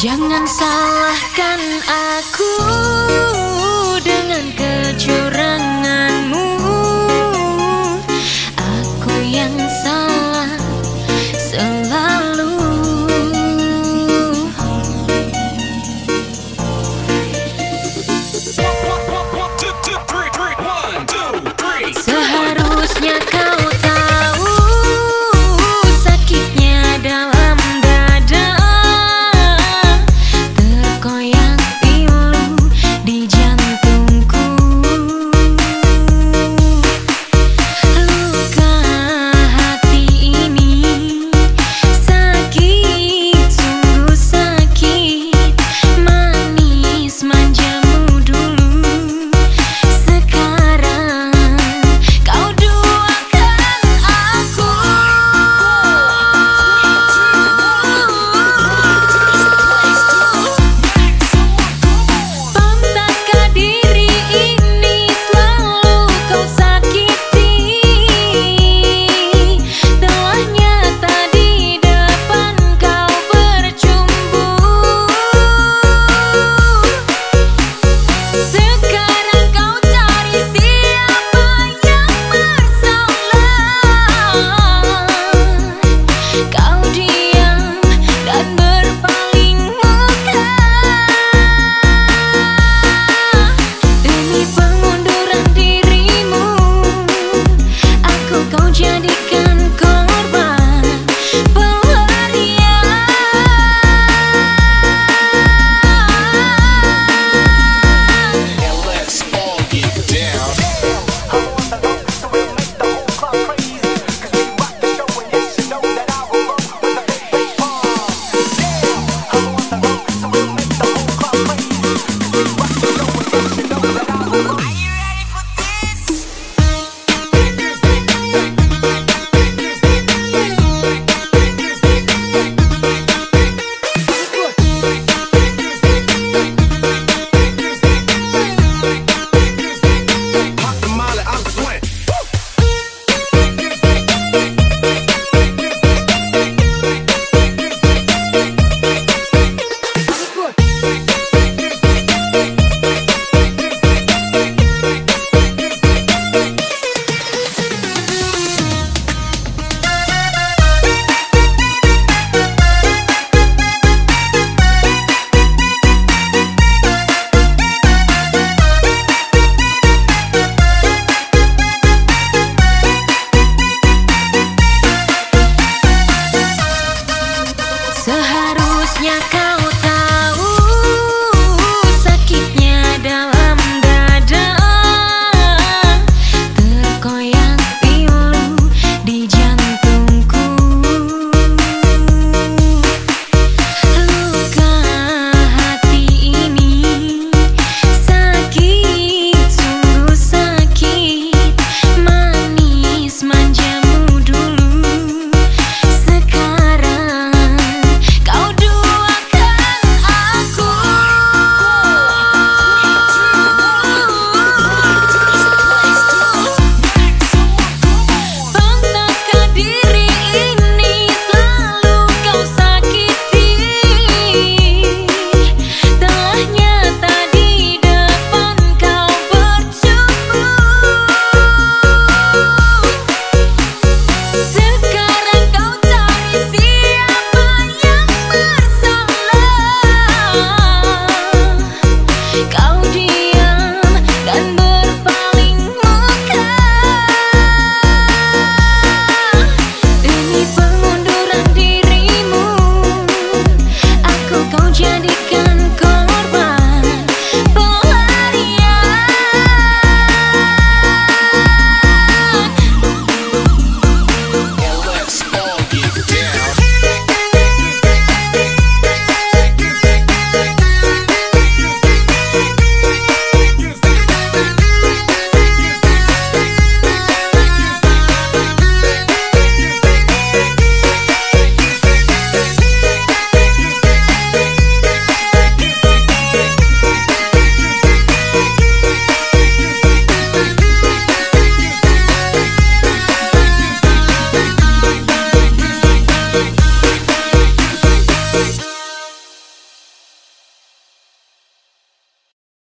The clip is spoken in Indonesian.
Jangan salahkan aku.